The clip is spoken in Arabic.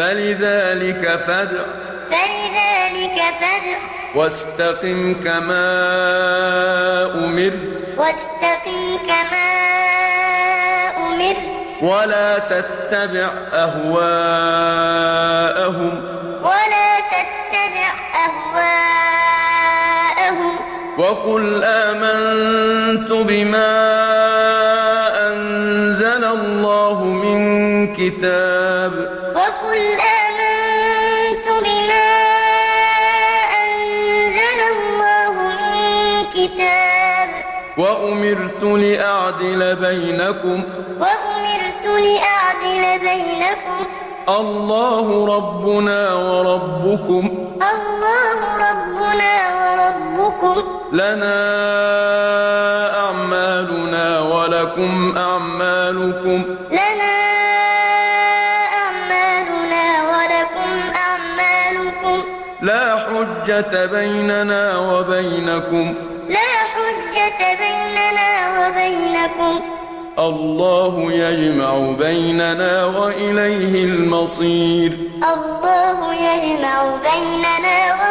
فلذلك فادع. فلذلك فادع. واستقم كما أمرت واستقم كما أمرت ولا تتبع أهواءهم. ولا تتبع أهواءهم. وقل آمنت بما كتاب. وقل آمنت بما أنزل الله من كتاب. وأمرت لأعدل بينكم. وأمرت لأعدل بينكم. الله ربنا وربكم. الله ربنا وربكم. لنا أعمالنا ولكم أعمالكم. لنا لا حجة بيننا وبينكم. لا حجة بيننا وبينكم. الله يجمع بيننا وإليه المصير. الله يجمع بيننا وإليه